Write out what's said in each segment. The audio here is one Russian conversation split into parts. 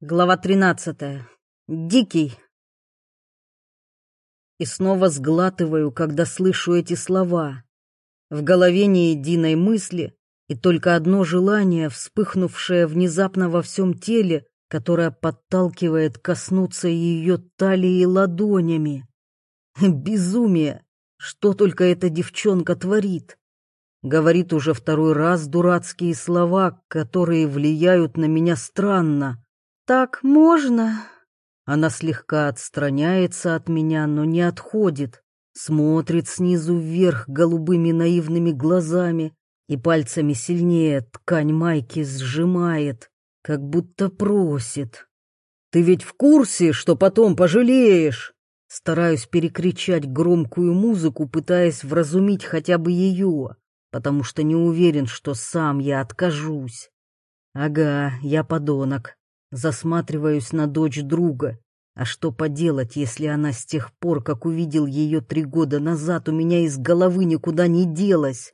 Глава 13. Дикий. И снова сглатываю, когда слышу эти слова. В голове ни единой мысли, и только одно желание, вспыхнувшее внезапно во всем теле, которое подталкивает коснуться ее талии ладонями. Безумие! Что только эта девчонка творит! Говорит уже второй раз дурацкие слова, которые влияют на меня странно так можно?» Она слегка отстраняется от меня, но не отходит, смотрит снизу вверх голубыми наивными глазами и пальцами сильнее ткань майки сжимает, как будто просит. «Ты ведь в курсе, что потом пожалеешь?» Стараюсь перекричать громкую музыку, пытаясь вразумить хотя бы ее, потому что не уверен, что сам я откажусь. Ага, я подонок, Засматриваюсь на дочь друга. А что поделать, если она с тех пор, как увидел ее три года назад, у меня из головы никуда не делась?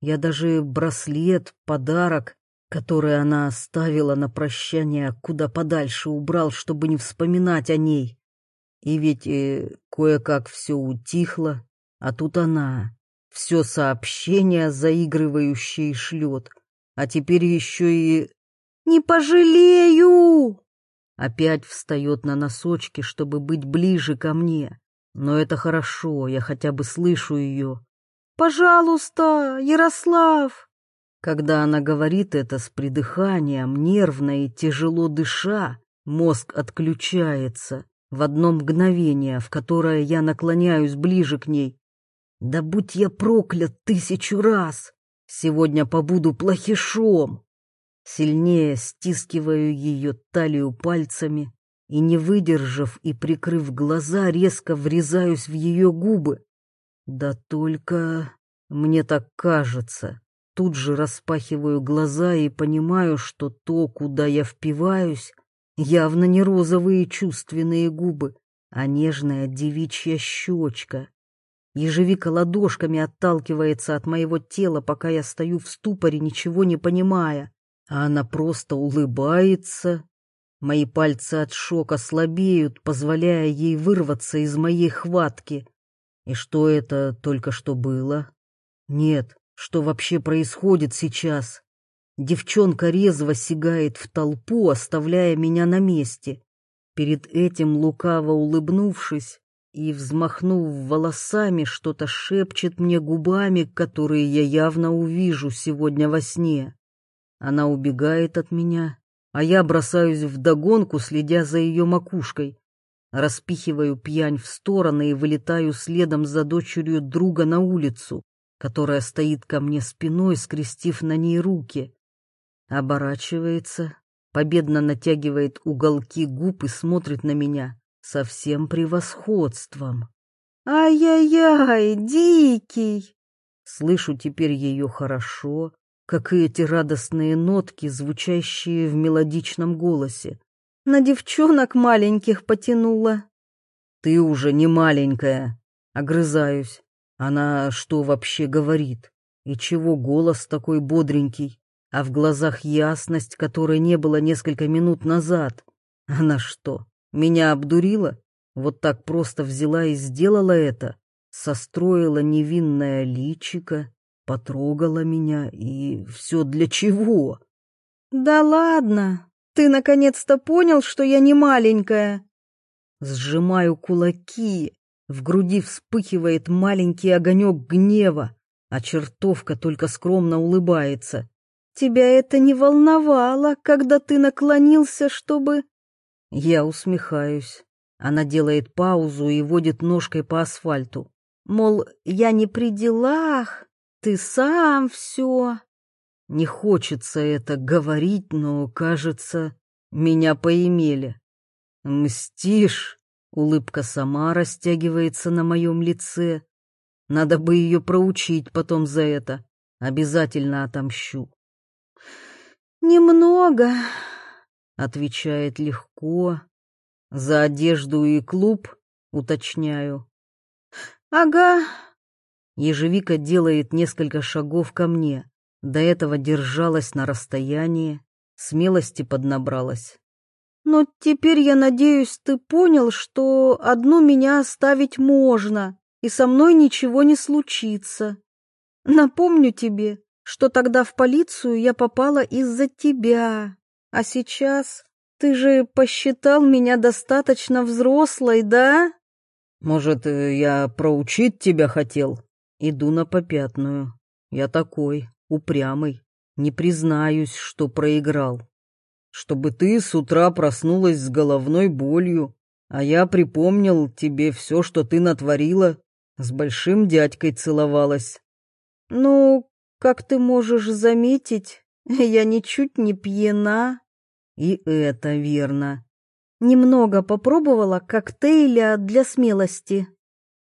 Я даже браслет, подарок, который она оставила на прощание, куда подальше убрал, чтобы не вспоминать о ней. И ведь э, кое-как все утихло, а тут она, все сообщение заигрывающее шлет, а теперь еще и «Не пожалею!» Опять встает на носочки, чтобы быть ближе ко мне. Но это хорошо, я хотя бы слышу ее. «Пожалуйста, Ярослав!» Когда она говорит это с придыханием, нервно и тяжело дыша, мозг отключается в одно мгновение, в которое я наклоняюсь ближе к ней. Да будь я проклят тысячу раз! Сегодня побуду плохишом! Сильнее стискиваю ее талию пальцами и, не выдержав и прикрыв глаза, резко врезаюсь в ее губы. Да только мне так кажется. Тут же распахиваю глаза и понимаю, что то, куда я впиваюсь, явно не розовые чувственные губы, а нежная девичья щечка. Ежевика ладошками отталкивается от моего тела, пока я стою в ступоре, ничего не понимая а она просто улыбается. Мои пальцы от шока слабеют, позволяя ей вырваться из моей хватки. И что это только что было? Нет, что вообще происходит сейчас? Девчонка резво сигает в толпу, оставляя меня на месте. Перед этим, лукаво улыбнувшись и взмахнув волосами, что-то шепчет мне губами, которые я явно увижу сегодня во сне. Она убегает от меня, а я бросаюсь в догонку, следя за ее макушкой. Распихиваю пьянь в стороны и вылетаю следом за дочерью друга на улицу, которая стоит ко мне спиной, скрестив на ней руки. Оборачивается, победно натягивает уголки губ и смотрит на меня со всем превосходством. «Ай-яй-яй, дикий!» Слышу теперь ее хорошо, как и эти радостные нотки, звучащие в мелодичном голосе. На девчонок маленьких потянула. Ты уже не маленькая, огрызаюсь. Она что вообще говорит? И чего голос такой бодренький, а в глазах ясность, которой не было несколько минут назад? Она что, меня обдурила? Вот так просто взяла и сделала это? Состроила невинное личико, потрогала меня, и все для чего? Да ладно, ты наконец-то понял, что я не маленькая. Сжимаю кулаки, в груди вспыхивает маленький огонек гнева, а чертовка только скромно улыбается. Тебя это не волновало, когда ты наклонился, чтобы... Я усмехаюсь. Она делает паузу и водит ножкой по асфальту. Мол, я не при делах, ты сам все. Не хочется это говорить, но, кажется, меня поимели. Мстишь? Улыбка сама растягивается на моем лице. Надо бы ее проучить потом за это. Обязательно отомщу. «Немного», — отвечает легко. «За одежду и клуб?» — уточняю. «Ага», Ежевика делает несколько шагов ко мне. До этого держалась на расстоянии, смелости поднабралась. Но теперь я надеюсь, ты понял, что одну меня оставить можно, и со мной ничего не случится. Напомню тебе, что тогда в полицию я попала из-за тебя, а сейчас ты же посчитал меня достаточно взрослой, да? Может, э, я проучить тебя хотел? Иду на попятную. Я такой, упрямый, не признаюсь, что проиграл. Чтобы ты с утра проснулась с головной болью, а я припомнил тебе все, что ты натворила, с большим дядькой целовалась. Ну, как ты можешь заметить, я ничуть не пьяна. И это верно. Немного попробовала коктейля для смелости.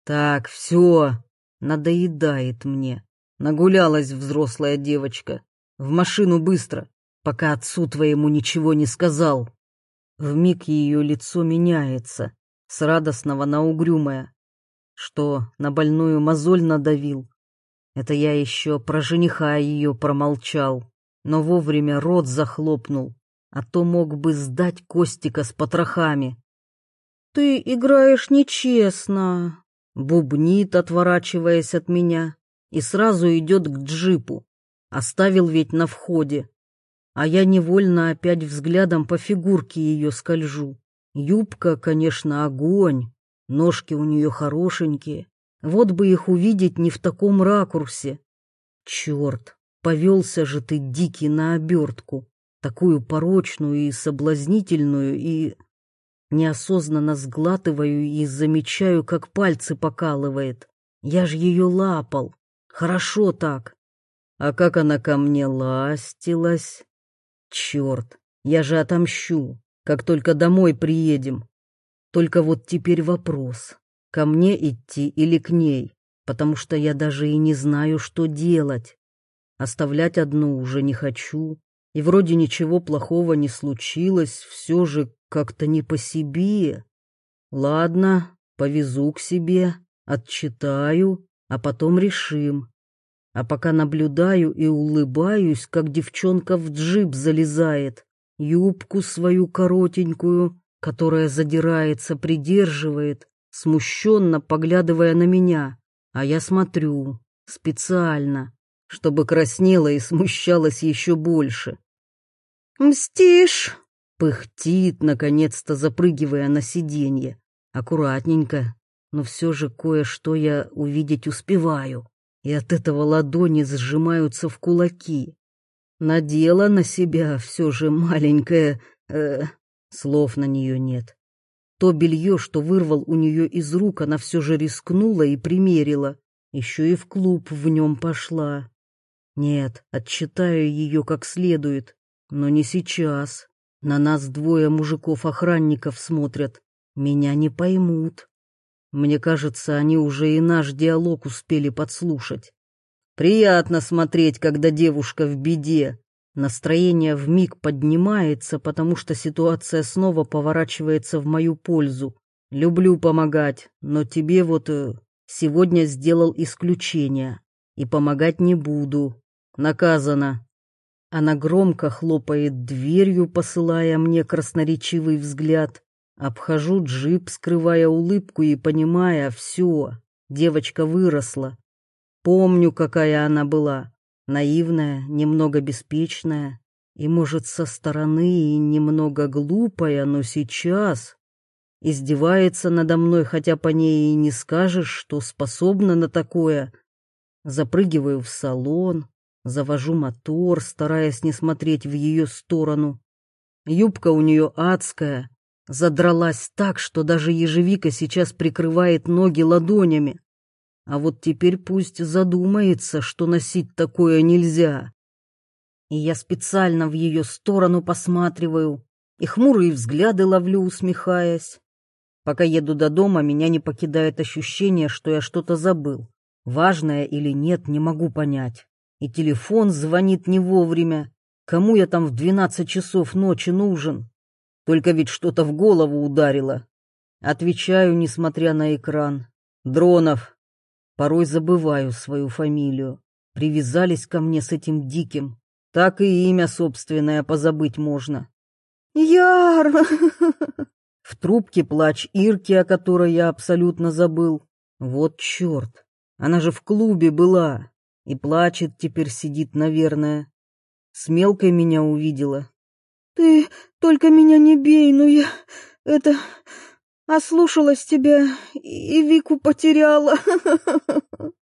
Так, все, надоедает мне. Нагулялась взрослая девочка. В машину быстро, пока отцу твоему ничего не сказал. Вмиг ее лицо меняется, с радостного на угрюмое. Что, на больную мозоль надавил? Это я еще про жениха ее промолчал, но вовремя рот захлопнул а то мог бы сдать Костика с потрохами. «Ты играешь нечестно», — бубнит, отворачиваясь от меня, и сразу идет к джипу. Оставил ведь на входе. А я невольно опять взглядом по фигурке ее скольжу. Юбка, конечно, огонь, ножки у нее хорошенькие. Вот бы их увидеть не в таком ракурсе. Черт, повелся же ты, дикий, на обертку такую порочную и соблазнительную, и неосознанно сглатываю и замечаю, как пальцы покалывает. Я ж ее лапал. Хорошо так. А как она ко мне ластилась. Черт, я же отомщу, как только домой приедем. Только вот теперь вопрос, ко мне идти или к ней, потому что я даже и не знаю, что делать. Оставлять одну уже не хочу, и вроде ничего плохого не случилось, все же как-то не по себе. Ладно, повезу к себе, отчитаю, а потом решим. А пока наблюдаю и улыбаюсь, как девчонка в джип залезает, юбку свою коротенькую, которая задирается, придерживает, смущенно поглядывая на меня, а я смотрю, специально, чтобы краснела и смущалась еще больше. «Мстишь!» — пыхтит, наконец-то запрыгивая на сиденье. Аккуратненько, но все же кое-что я увидеть успеваю, и от этого ладони сжимаются в кулаки. Надела на себя все же маленькое... Э, слов на нее нет. То белье, что вырвал у нее из рук, она все же рискнула и примерила. Еще и в клуб в нем пошла. Нет, отчитаю ее как следует. Но не сейчас. На нас двое мужиков-охранников смотрят. Меня не поймут. Мне кажется, они уже и наш диалог успели подслушать. Приятно смотреть, когда девушка в беде. Настроение в миг поднимается, потому что ситуация снова поворачивается в мою пользу. Люблю помогать, но тебе вот э, сегодня сделал исключение. И помогать не буду. Наказано. Она громко хлопает дверью, посылая мне красноречивый взгляд. Обхожу джип, скрывая улыбку и понимая, все, девочка выросла. Помню, какая она была. Наивная, немного беспечная и, может, со стороны и немного глупая, но сейчас издевается надо мной, хотя по ней и не скажешь, что способна на такое. Запрыгиваю в салон, Завожу мотор, стараясь не смотреть в ее сторону. Юбка у нее адская, задралась так, что даже ежевика сейчас прикрывает ноги ладонями. А вот теперь пусть задумается, что носить такое нельзя. И я специально в ее сторону посматриваю и хмурые взгляды ловлю, усмехаясь. Пока еду до дома, меня не покидает ощущение, что я что-то забыл. Важное или нет, не могу понять и телефон звонит не вовремя. Кому я там в двенадцать часов ночи нужен? Только ведь что-то в голову ударило. Отвечаю, несмотря на экран. Дронов. Порой забываю свою фамилию. Привязались ко мне с этим диким. Так и имя собственное позабыть можно. Яр! В трубке плач Ирки, о которой я абсолютно забыл. Вот черт, она же в клубе была и плачет, теперь сидит, наверное. С мелкой меня увидела. Ты только меня не бей, ну я... это... ослушалась тебя и Вику потеряла.